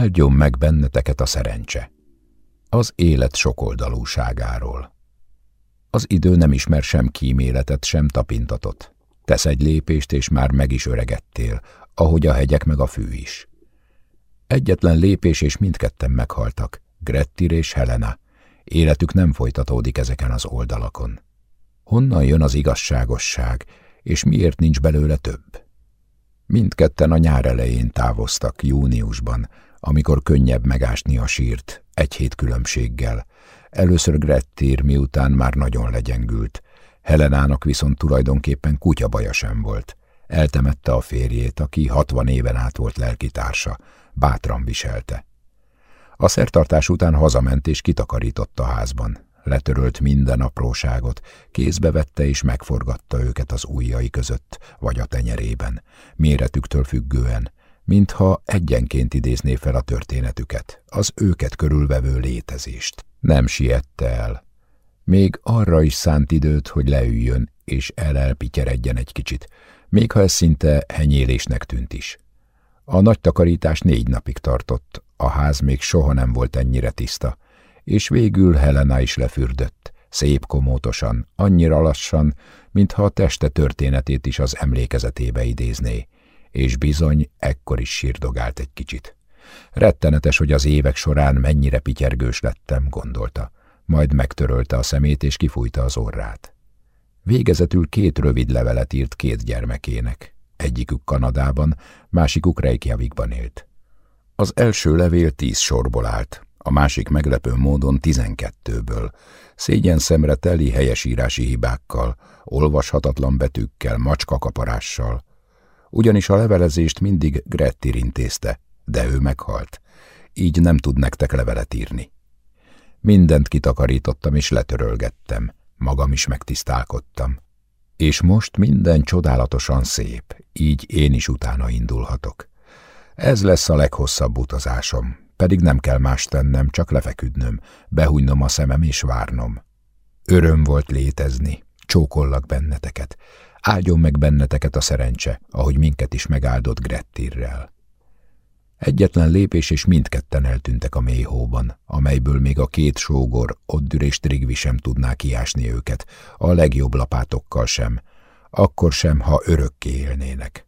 Áldjon meg benneteket a szerencse. Az élet sokoldalúságáról. Az idő nem ismer sem kíméletet, sem tapintatot. Tesz egy lépést, és már meg is öregettél, ahogy a hegyek meg a fű is. Egyetlen lépés, és mindketten meghaltak, Grettir és Helena. Életük nem folytatódik ezeken az oldalakon. Honnan jön az igazságosság, és miért nincs belőle több? Mindketten a nyár elején távoztak, júniusban, amikor könnyebb megásni a sírt, egy hét különbséggel. Először Grettir, miután már nagyon legyengült. Helenának viszont tulajdonképpen kutyabaja sem volt. Eltemette a férjét, aki hatvan éven át volt lelkitársa, bátran viselte. A szertartás után hazament és kitakarította a házban. Letörölt minden apróságot, kézbe vette és megforgatta őket az ujjai között, vagy a tenyerében, méretüktől függően, mintha egyenként idézné fel a történetüket, az őket körülvevő létezést. Nem siette el. Még arra is szánt időt, hogy leüljön és elelpityeredjen egy kicsit, még ha ez szinte henyélésnek tűnt is. A nagy takarítás négy napig tartott, a ház még soha nem volt ennyire tiszta, és végül Helena is lefürdött, szép komótosan, annyira lassan, mintha a teste történetét is az emlékezetébe idézné, és bizony ekkor is sírdogált egy kicsit. Rettenetes, hogy az évek során mennyire pityergős lettem, gondolta, majd megtörölte a szemét és kifújta az orrát. Végezetül két rövid levelet írt két gyermekének, egyikük Kanadában, másikuk Reykjavikban élt. Az első levél tíz sorból állt, a másik meglepő módon tizenkettőből, szégyen szemre teli helyesírási hibákkal, olvashatatlan betűkkel, macskakaparással. Ugyanis a levelezést mindig Grettir intézte, de ő meghalt, így nem tud nektek levelet írni. Mindent kitakarítottam és letörölgettem, magam is megtisztálkodtam. És most minden csodálatosan szép, így én is utána indulhatok. Ez lesz a leghosszabb utazásom, pedig nem kell más tennem, csak lefeküdnöm, behújnom a szemem és várnom. Öröm volt létezni, csókollak benneteket, áldjon meg benneteket a szerencse, ahogy minket is megáldott Grettirrel. Egyetlen lépés, és mindketten eltűntek a mélyhóban, amelyből még a két sógor, Oddür és Trigvi sem tudná kiásni őket, a legjobb lapátokkal sem, akkor sem, ha örökké élnének.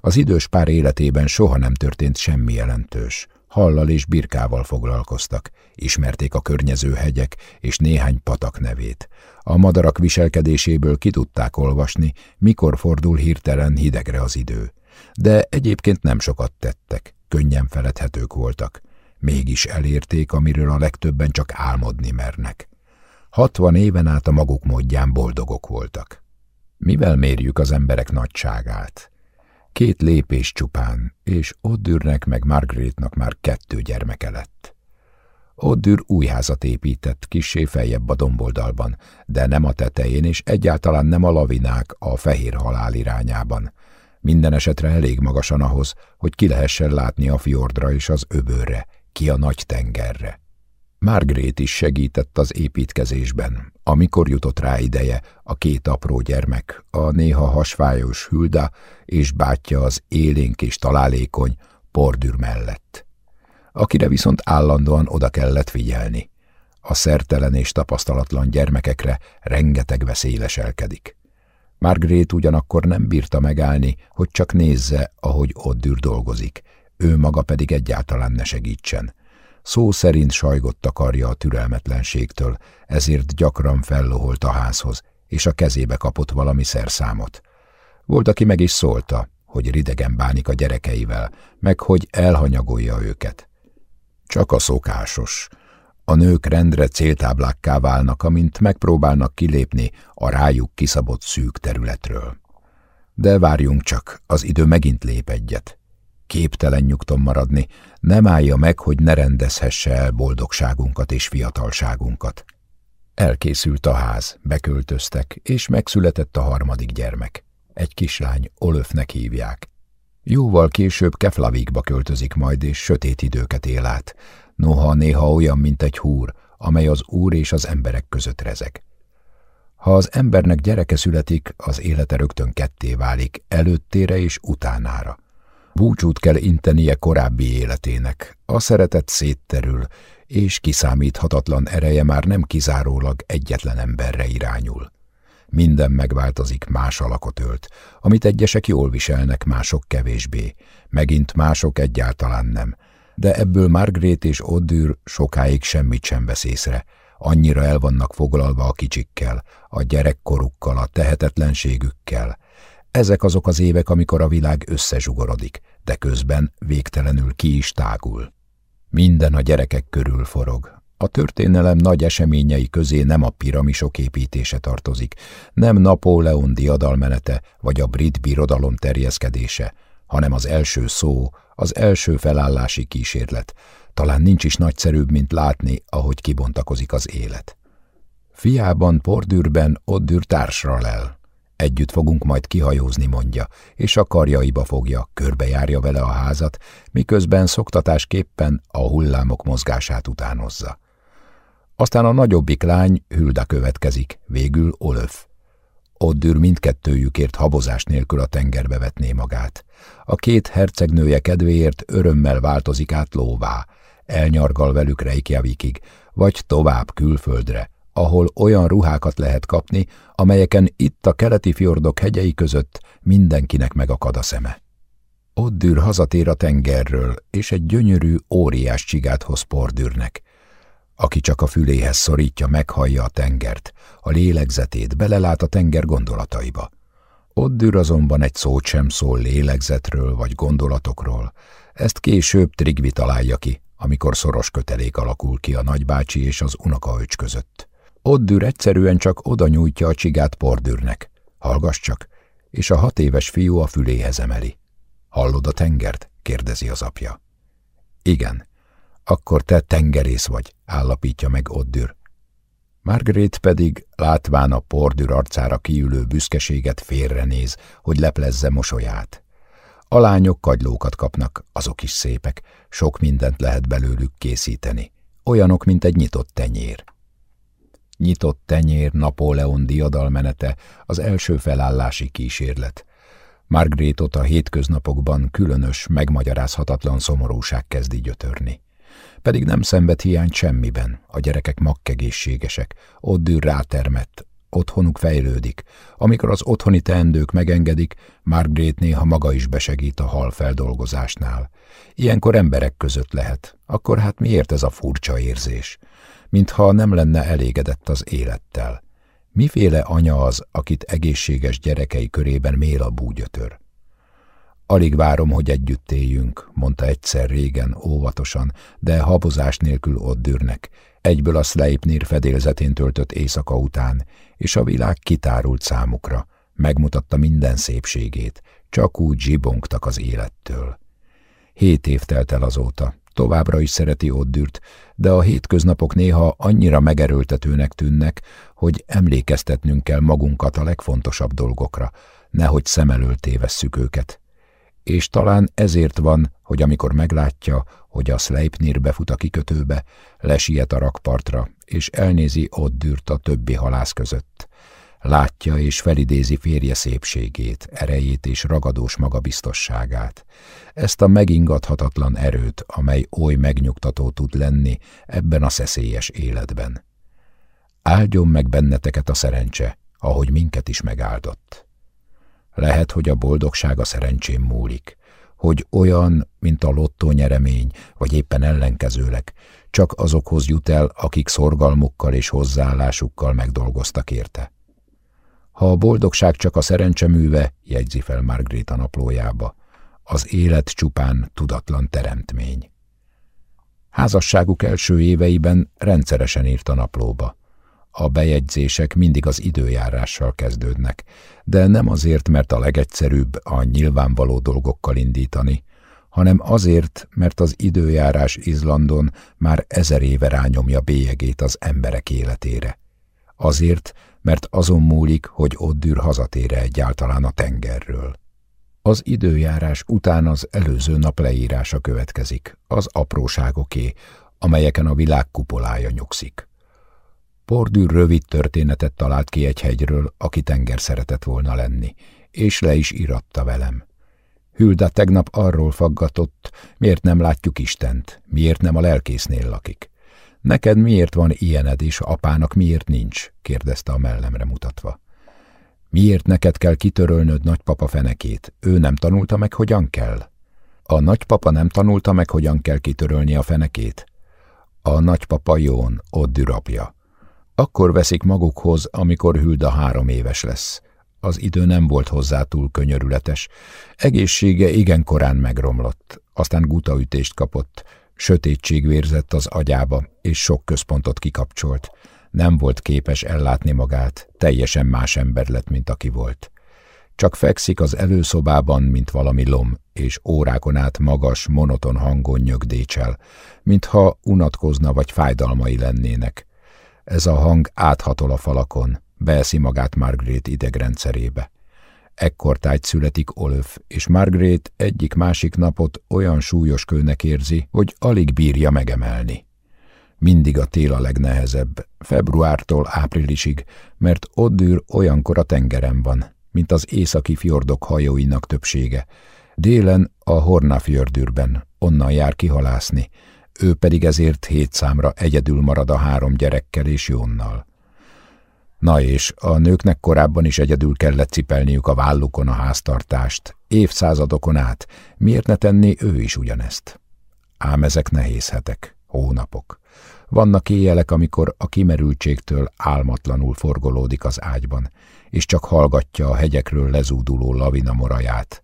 Az idős pár életében soha nem történt semmi jelentős, hallal és birkával foglalkoztak, ismerték a környező hegyek és néhány patak nevét. A madarak viselkedéséből ki tudták olvasni, mikor fordul hirtelen hidegre az idő. De egyébként nem sokat tettek, könnyen feledhetők voltak. Mégis elérték, amiről a legtöbben csak álmodni mernek. Hatvan éven át a maguk módján boldogok voltak. Mivel mérjük az emberek nagyságát? Két lépés csupán, és Oddürnek meg Margaretnak már kettő gyermeke lett. Oddür új házat épített, kissé feljebb a domboldalban, de nem a tetején, és egyáltalán nem a lavinák a fehér halál irányában. Minden esetre elég magasan ahhoz, hogy ki lehessen látni a fjordra és az öbörre, ki a nagy tengerre. Margaret is segített az építkezésben. Amikor jutott rá ideje, a két apró gyermek, a néha hasfájos Hülda és bátyja az élénk és találékony Pordür mellett, akire viszont állandóan oda kellett figyelni. A szertelen és tapasztalatlan gyermekekre rengeteg veszély leselkedik. Margaret ugyanakkor nem bírta megállni, hogy csak nézze, ahogy Oddür dolgozik, ő maga pedig egyáltalán ne segítsen. Szó szerint sajgott a karja a türelmetlenségtől, ezért gyakran felloholt a házhoz, és a kezébe kapott valami szerszámot. Volt, aki meg is szólta, hogy ridegen bánik a gyerekeivel, meg hogy elhanyagolja őket. Csak a szokásos. A nők rendre céltáblákká válnak, amint megpróbálnak kilépni a rájuk kiszabott szűk területről. De várjunk csak, az idő megint lép egyet képtelen nyugton maradni, nem állja meg, hogy ne rendezhesse el boldogságunkat és fiatalságunkat. Elkészült a ház, beköltöztek, és megszületett a harmadik gyermek. Egy kislány, Olöfnek hívják. Jóval később Keflavikba költözik majd, és sötét időket él át, noha néha olyan, mint egy húr, amely az úr és az emberek között rezeg. Ha az embernek gyereke születik, az élete rögtön ketté válik, előttére és utánára. Búcsút kell intenie korábbi életének, A szeretet szétterül, és kiszámíthatatlan ereje már nem kizárólag egyetlen emberre irányul. Minden megváltozik, más alakot ölt, amit egyesek jól viselnek, mások kevésbé, megint mások egyáltalán nem, de ebből Margaret és Oddür sokáig semmit sem vesz észre, annyira el vannak foglalva a kicsikkel, a gyerekkorukkal, a tehetetlenségükkel. Ezek azok az évek, amikor a világ összezsugorodik, de közben végtelenül ki is tágul. Minden a gyerekek körül forog. A történelem nagy eseményei közé nem a piramisok építése tartozik, nem Napóleon diadalmenete vagy a brit birodalom terjeszkedése, hanem az első szó, az első felállási kísérlet. Talán nincs is nagyszerűbb, mint látni, ahogy kibontakozik az élet. Fiában, pordűrben, oddűr társra lel. Együtt fogunk majd kihajózni, mondja, és a karjaiba fogja, körbejárja vele a házat, miközben szoktatásképpen a hullámok mozgását utánozza. Aztán a nagyobbik lány, Hülda következik, végül Olöf. Oddür mindkettőjükért habozás nélkül a tengerbe vetné magát. A két hercegnője kedvéért örömmel változik át lóvá, elnyargal velük Reykjavikig, vagy tovább külföldre, ahol olyan ruhákat lehet kapni, amelyeken itt a keleti fjordok hegyei között mindenkinek megakad a szeme. Oddür hazatér a tengerről, és egy gyönyörű, óriás csigát hoz Pordürnek. Aki csak a füléhez szorítja, meghallja a tengert, a lélegzetét, belelát a tenger gondolataiba. Oddür azonban egy szót sem szól lélegzetről vagy gondolatokról. Ezt később Trigvi találja ki, amikor szoros kötelék alakul ki a nagybácsi és az unokaöcs között. Oddür egyszerűen csak oda nyújtja a csigát Pordürnek. Hallgass csak, és a hat éves fiú a füléhez emeli. Hallod a tengert? kérdezi az apja. Igen, akkor te tengerész vagy, állapítja meg Oddür. Margaret pedig, látván a pordür arcára kiülő büszkeséget félrenéz, hogy leplezze mosolyát. A lányok kagylókat kapnak, azok is szépek, sok mindent lehet belőlük készíteni. Olyanok, mint egy nyitott tenyér. Nyitott tenyér, Napóleon diadalmenete, az első felállási kísérlet. Margrétot a hétköznapokban különös, megmagyarázhatatlan szomorúság kezdi gyötörni. Pedig nem szenved hiányt semmiben, a gyerekek makkegészségesek, ott dűr rátermett, otthonuk fejlődik. Amikor az otthoni teendők megengedik, Margaret néha maga is besegít a hal feldolgozásnál. Ilyenkor emberek között lehet, akkor hát miért ez a furcsa érzés? Mintha nem lenne elégedett az élettel. Miféle anya az, akit egészséges gyerekei körében mél a búgyötör? Alig várom, hogy együtt éljünk, mondta egyszer régen, óvatosan, de habozás nélkül ott dűrnek, egyből a Sleipnir fedélzetén töltött éjszaka után, és a világ kitárult számukra, megmutatta minden szépségét, csak úgy zsibongtak az élettől. Hét év telt el azóta, továbbra is szereti Oddürt, de a hétköznapok néha annyira megerőltetőnek tűnnek, hogy emlékeztetnünk kell magunkat a legfontosabb dolgokra, nehogy szem elől tévesszük őket és talán ezért van, hogy amikor meglátja, hogy a Sleipnir befut a kikötőbe, lesiet a rakpartra, és elnézi ott dűrt a többi halász között. Látja és felidézi férje szépségét, erejét és ragadós magabiztosságát. Ezt a megingathatatlan erőt, amely oly megnyugtató tud lenni ebben a szeszélyes életben. Áldjon meg benneteket a szerencse, ahogy minket is megáldott. Lehet, hogy a boldogság a szerencsém múlik, hogy olyan, mint a lottó nyeremény, vagy éppen ellenkezőleg, csak azokhoz jut el, akik szorgalmukkal és hozzáállásukkal megdolgoztak érte. Ha a boldogság csak a szerencse műve, jegyzi fel Margaret a naplójába, az élet csupán tudatlan teremtmény. Házasságuk első éveiben rendszeresen írt a naplóba. A bejegyzések mindig az időjárással kezdődnek, de nem azért, mert a legegyszerűbb a nyilvánvaló dolgokkal indítani, hanem azért, mert az időjárás Izlandon már ezer éve rányomja bélyegét az emberek életére. Azért, mert azon múlik, hogy Oddür hazatére egyáltalán a tengerről. Az időjárás után az előző nap leírása következik, az apróságoké, amelyeken a világ kupolája nyugszik. Pordű rövid történetet talált ki egy hegyről, aki tenger szeretett volna lenni, és le is iratta velem. Hülda tegnap arról faggatott, miért nem látjuk Istent, miért nem a lelkésznél lakik. Neked miért van ilyened, és apának miért nincs? kérdezte a mellemre mutatva. Miért neked kell kitörölnöd nagypapa fenekét? Ő nem tanulta meg, hogyan kell? A nagypapa nem tanulta meg, hogyan kell kitörölni a fenekét? A nagypapa Jón, ott dürapja. Akkor veszik magukhoz, amikor Hülda három éves lesz. Az idő nem volt hozzá túl könyörületes. Egészsége igen korán megromlott, aztán gutaütést kapott, sötétség vérzett az agyába, és sok központot kikapcsolt. Nem volt képes ellátni magát, teljesen más ember lett, mint aki volt. Csak fekszik az előszobában, mint valami lom, és órákon át magas, monoton hangon nyögdécsel, mintha unatkozna vagy fájdalmai lennének. Ez a hang áthatol a falakon, beeszi magát Margaret idegrendszerébe. Ekkor tájt születik Olöf, és Margaret egyik-másik napot olyan súlyos kőnek érzi, hogy alig bírja megemelni. Mindig a tél a legnehezebb, februártól áprilisig, mert Oddür olyankor a tengeren van, mint az északi fjordok hajóinak többsége. Délen a Hornafjördürben, onnan jár kihalászni, ő pedig ezért hét számra egyedül marad a három gyerekkel és Jónnal. Na és a nőknek korábban is egyedül kellett cipelniük a vállukon a háztartást, évszázadokon át, miért ne tenné ő is ugyanezt? Ám ezek nehéz hetek, hónapok. Vannak éjjelek, amikor a kimerültségtől álmatlanul forgolódik az ágyban, és csak hallgatja a hegyekről lezúduló lavina moraját,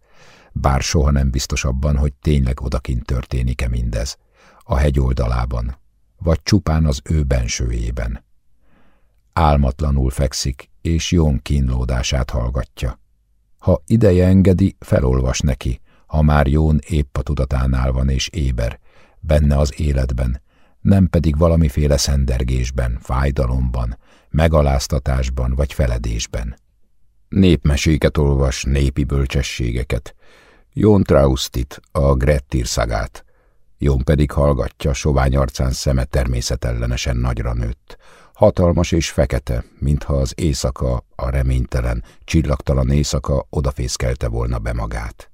bár soha nem biztos abban, hogy tényleg odakint történik-e mindez, a hegy oldalában, vagy csupán az ő bensőjében. Álmatlanul fekszik, és Jón kínlódását hallgatja. Ha ideje engedi, felolvas neki, ha már Jón épp a tudatánál van és éber, benne az életben, nem pedig valamiféle szendergésben, fájdalomban, megaláztatásban vagy feledésben. Népmeséket olvas, népi bölcsességeket, Jón Traustit, a Grettir szagát, Jón pedig hallgatja, sovány arcán szeme természetellenesen nagyra nőtt, hatalmas és fekete, mintha az éjszaka, a reménytelen, csillagtalan éjszaka odafészkelte volna be magát.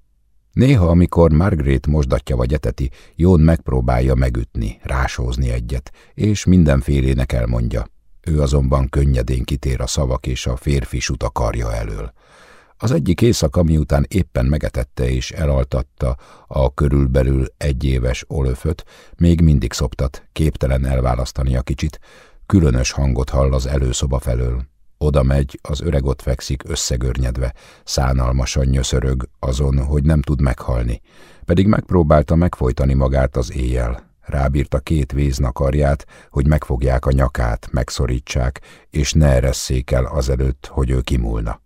Néha, amikor Margaret mosdatja vagy eteti, Jón megpróbálja megütni, rásózni egyet, és mindenfélének elmondja. Ő azonban könnyedén kitér a szavak és a férfi suta karja elől. Az egyik éjszaka, miután éppen megetette és elaltatta a körülbelül egyéves olöföt, még mindig szoptat, képtelen elválasztani a kicsit, különös hangot hall az előszoba felől. Oda megy, az öreg ott fekszik összegörnyedve, szánalmasan nyöszörög azon, hogy nem tud meghalni, pedig megpróbálta megfojtani magát az éjjel. Rábírta két karját, hogy megfogják a nyakát, megszorítsák, és ne eresszék el azelőtt, hogy ő kimúlna.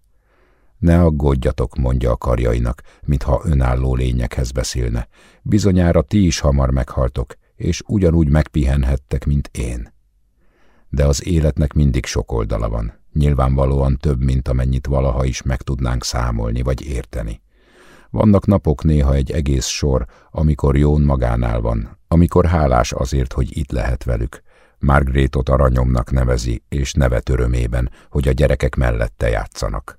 Ne aggódjatok, mondja a karjainak, mintha önálló lényekhez beszélne. Bizonyára ti is hamar meghaltok, és ugyanúgy megpihenhettek, mint én. De az életnek mindig sok oldala van, nyilvánvalóan több, mint amennyit valaha is meg tudnánk számolni vagy érteni. Vannak napok néha egy egész sor, amikor Jón magánál van, amikor hálás azért, hogy itt lehet velük. Margrétot aranyomnak nevezi, és nevet örömében, hogy a gyerekek mellette játszanak.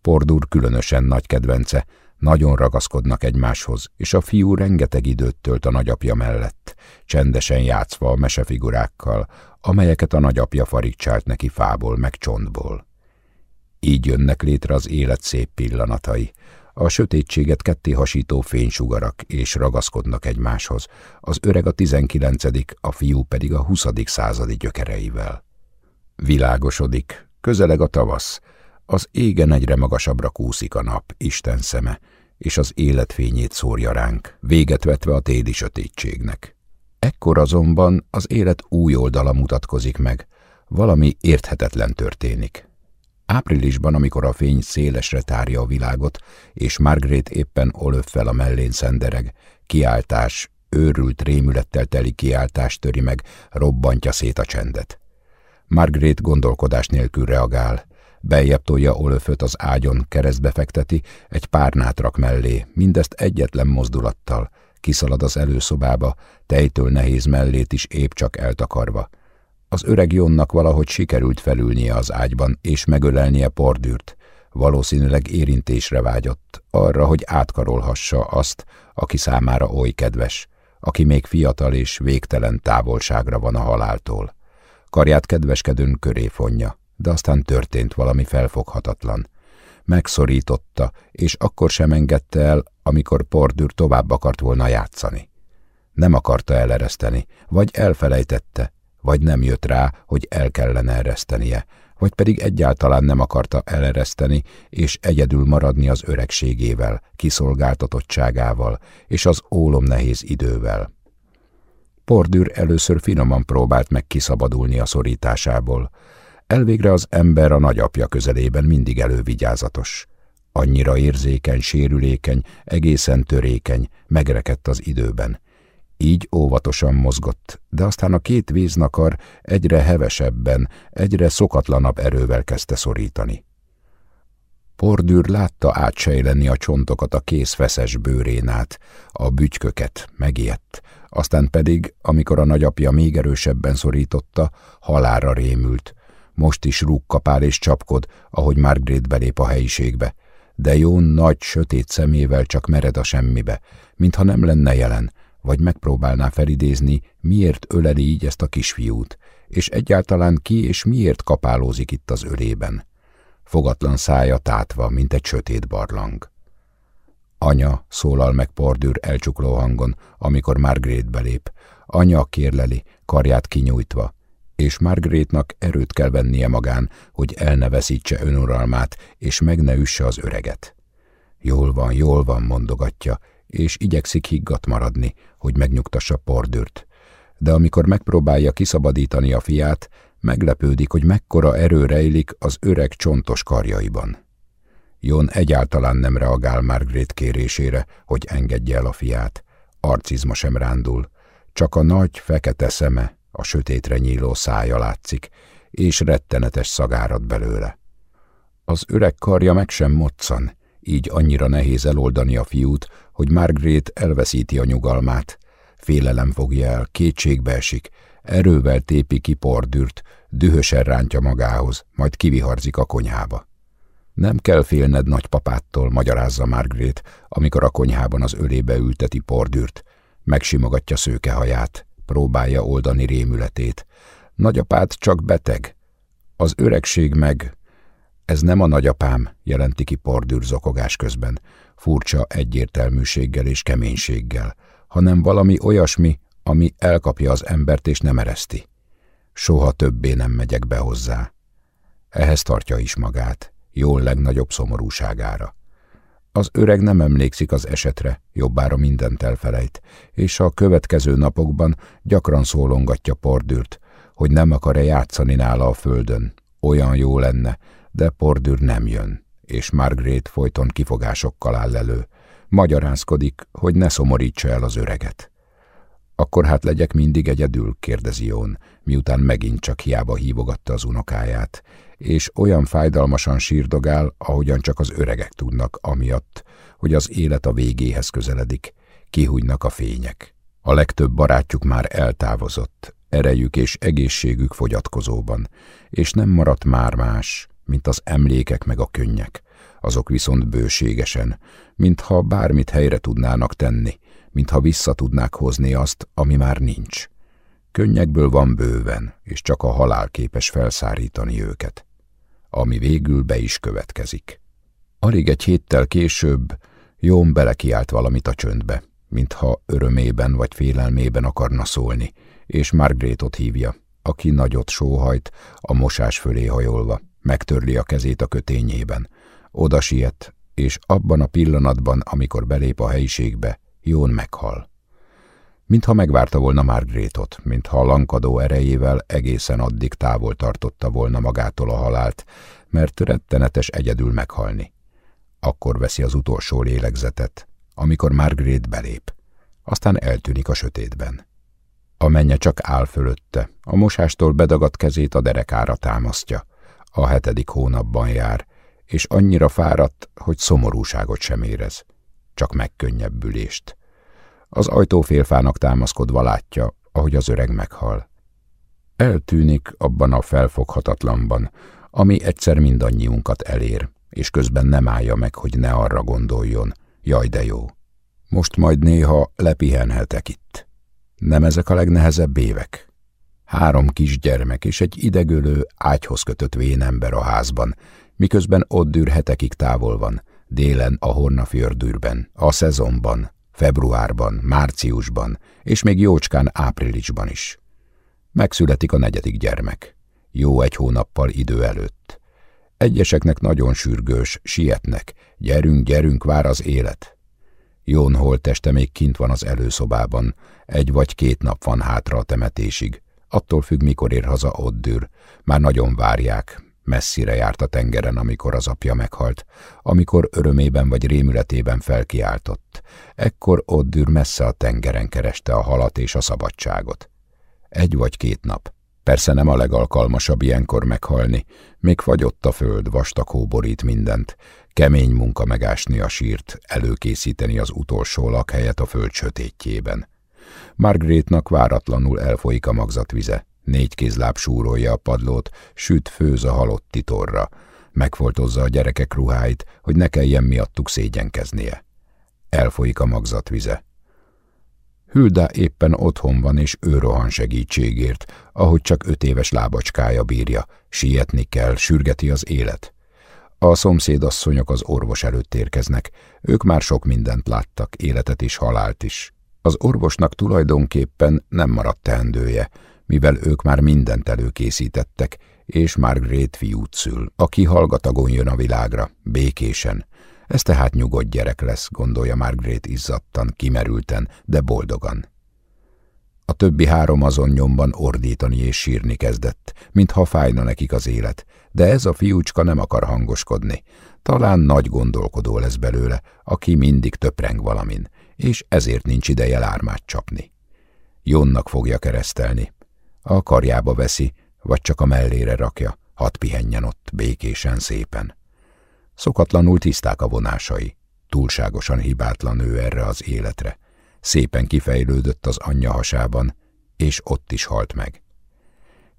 Pordur különösen nagy kedvence, nagyon ragaszkodnak egymáshoz, és a fiú rengeteg időt tölt a nagyapja mellett, csendesen játszva a mesefigurákkal, amelyeket a nagyapja farigcsált neki fából meg csontból. Így jönnek létre az élet szép pillanatai, a sötétséget ketté hasító fénysugarak, és ragaszkodnak egymáshoz, az öreg a tizenkilencedik, a fiú pedig a huszadik századi gyökereivel. Világosodik, közeleg a tavasz, az égen egyre magasabbra kúszik a nap, Isten szeme, és az életfényét szórja ránk, véget vetve a téli sötétségnek. Ekkor azonban az élet új oldala mutatkozik meg, valami érthetetlen történik. Áprilisban, amikor a fény szélesre tárja a világot, és Margaret éppen olöffel a mellén szendereg, kiáltás, őrült rémülettel teli kiáltás töri meg, robbantja szét a csendet. Margaret gondolkodás nélkül reagál, Beljebb tolja Olöföt az ágyon, keresztbe fekteti, egy párnát rak mellé, mindezt egyetlen mozdulattal. Kiszalad az előszobába, tejtől nehéz mellét is épp csak eltakarva. Az öreg Jonnak valahogy sikerült felülnie az ágyban, és megölelnie pordűrt. Valószínűleg érintésre vágyott, arra, hogy átkarolhassa azt, aki számára oly kedves, aki még fiatal és végtelen távolságra van a haláltól. Karját kedveskedőn köré fonja, de aztán történt valami felfoghatatlan. Megszorította, és akkor sem engedte el, amikor Pordür tovább akart volna játszani. Nem akarta elereszteni, vagy elfelejtette, vagy nem jött rá, hogy el kellene eresztenie, vagy pedig egyáltalán nem akarta elereszteni, és egyedül maradni az öregségével, kiszolgáltatottságával és az ólom nehéz idővel. Pordűr először finoman próbált meg kiszabadulni a szorításából. Elvégre az ember a nagyapja közelében mindig elővigyázatos. Annyira érzékeny, sérülékeny, egészen törékeny, megrekedt az időben. Így óvatosan mozgott, de aztán a két víznakar egyre hevesebben, egyre szokatlanabb erővel kezdte szorítani. Pordűr látta átsejleni a csontokat a készfeszes bőrén át, a bütyköket, megijedt, aztán pedig, amikor a nagyapja még erősebben szorította, halára rémült. Most is rúgkapál és csapkod, ahogy Margaret belép a helyiségbe, de Jón nagy, sötét szemével csak mered a semmibe, mintha nem lenne jelen, vagy megpróbálná felidézni, miért öleli így ezt a kisfiút, és egyáltalán ki és miért kapálózik itt az ölében. Fogatlan szája tátva, mint egy sötét barlang. Anya, szólal meg Pordűr elcsukló hangon, amikor Margaret belép. Anya kérleli, karját kinyújtva, és Margaretnak erőt kell vennie magán, hogy el ne veszítse önuralmát, és meg ne üsse az öreget. Jól van, jól van, mondogatja, és igyekszik higgadt maradni, hogy megnyugtassa Pordürt. De amikor megpróbálja kiszabadítani a fiát, meglepődik, hogy mekkora erő rejlik az öreg csontos karjaiban. Jon egyáltalán nem reagál Margaret kérésére, hogy engedje el a fiát. Arcizma sem rándul, csak a nagy, fekete szeme, a sötétre nyíló szája látszik, és rettenetes szagárad belőle. Az öreg karja meg sem moccan, így annyira nehéz eloldani a fiút, hogy Margaret elveszíti a nyugalmát. Félelem fogja el, kétségbe esik, erővel tépi ki pordürt, dühösen rántja magához, majd kiviharzik a konyhába. Nem kell félned nagypapától, magyarázza Margaret, amikor a konyhában az ölébe ülteti pordürt. Megsimogatja szőke haját, próbálja oldani rémületét. Nagyapát csak beteg. Az öregség meg... Ez nem a nagyapám, jelenti ki pordűr zokogás közben, furcsa egyértelműséggel és keménységgel, hanem valami olyasmi, ami elkapja az embert és nem ereszti. Soha többé nem megyek be hozzá. Ehhez tartja is magát, jól legnagyobb szomorúságára. Az öreg nem emlékszik az esetre, jobbára mindent elfelejt, és a következő napokban gyakran szólongatja Pordűrt, hogy nem akar-e játszani nála a földön. Olyan jó lenne, de Pordűr nem jön, és Margaret folyton kifogásokkal áll elő. Magyarázkodik, hogy ne szomorítsa el az öreget. Akkor hát legyek mindig egyedül, kérdezi Jón, miután megint csak hiába hívogatta az unokáját, és olyan fájdalmasan sírdogál, ahogyan csak az öregek tudnak, amiatt, hogy az élet a végéhez közeledik, kihújnak a fények. A legtöbb barátjuk már eltávozott, erejük és egészségük fogyatkozóban, és nem maradt már más, mint az emlékek meg a könnyek, azok viszont bőségesen, mintha bármit helyre tudnának tenni, mintha vissza tudnák hozni azt, ami már nincs. Könnyekből van bőven, és csak a halál képes felszárítani őket, ami végül be is következik. Alig egy héttel később Jón belekiált valamit a csöndbe, mintha örömében vagy félelmében akarna szólni, és Margrétot hívja, aki nagyot sóhajt, a mosás fölé hajolva, megtörli a kezét a kötényében. Oda siet, és abban a pillanatban, amikor belép a helyiségbe, Jón meghal. Mintha megvárta volna Margrétot, mintha a lankadó erejével egészen addig távol tartotta volna magától a halált, mert rettenetes egyedül meghalni. Akkor veszi az utolsó lélegzetet, amikor Margrét belép, aztán eltűnik a sötétben. A menye csak áll fölötte, a mosástól bedagadt kezét a derekára támasztja. A hetedik hónapban jár, és annyira fáradt, hogy szomorúságot sem érez, csak megkönnyebbülést. Az ajtófélfának támaszkodva látja, ahogy az öreg meghal. Eltűnik abban a felfoghatatlanban, ami egyszer mindannyiunkat elér, és közben nem állja meg, hogy ne arra gondoljon. Jaj, de jó. Most majd néha lepihenhetek itt. Nem ezek a legnehezebb évek? Három kisgyermek és egy idegölő, ágyhoz kötött vénember a házban, miközben ott dűr hetekig távol van, délen a Hornafjördűrben, a szezonban, februárban, márciusban, és még jócskán áprilisban is. Megszületik a negyedik gyermek. Jó egy hónappal idő előtt. Egyeseknek nagyon sürgős, sietnek. Gyerünk, gyerünk, vár az élet. Jón holteste még kint van az előszobában. Egy vagy két nap van hátra a temetésig. Attól függ, mikor ér haza Oddür. Már nagyon várják. Messzire járt a tengeren, amikor az apja meghalt. Amikor örömében vagy rémületében felkiáltott. Ekkor Oddür messze a tengeren kereste a halat és a szabadságot. Egy vagy két nap. Persze nem a legalkalmasabb ilyenkor meghalni, még fagyott a föld, vastag hóborít mindent, kemény munka megásni a sírt, előkészíteni az utolsó lakhelyet a föld sötétjében. Margaretnak váratlanul elfolyik a magzatvize, négy kézláb súrolja a padlót, süt főz a halott titorra, megfoltozza a gyerekek ruháit, hogy ne kelljen miattuk szégyenkeznie. Elfolyik a magzatvize. Hülda éppen otthon van és ő rohan segítségért, ahogy csak öt éves lábacskája bírja, sietni kell, sürgeti az élet. A szomszédasszonyok az orvos előtt érkeznek, ők már sok mindent láttak, életet is, halált is. Az orvosnak tulajdonképpen nem maradt teendője, mivel ők már mindent előkészítettek, és Margaret fiút szül, aki hallgatagon jön a világra, békésen, ez tehát nyugodt gyerek lesz, gondolja Margaret izzadtan, kimerülten, de boldogan. A többi három azon nyomban ordítani és sírni kezdett, mintha fájna nekik az élet, de ez a fiúcska nem akar hangoskodni. Talán nagy gondolkodó lesz belőle, aki mindig töpreng valamin, és ezért nincs ideje lármát csapni. Jonnak fogja keresztelni. A karjába veszi, vagy csak a mellére rakja, hadd pihenjen ott békésen szépen. Szokatlanul tiszták a vonásai. Túlságosan hibátlan ő erre az életre. Szépen kifejlődött az anyja hasában, és ott is halt meg.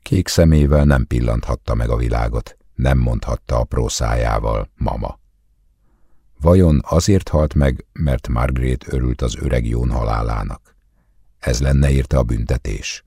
Kék szemével nem pillanthatta meg a világot, nem mondhatta apró szájával mama. Vajon azért halt meg, mert Margaret örült az öreg Jón halálának? Ez lenne érte a büntetés.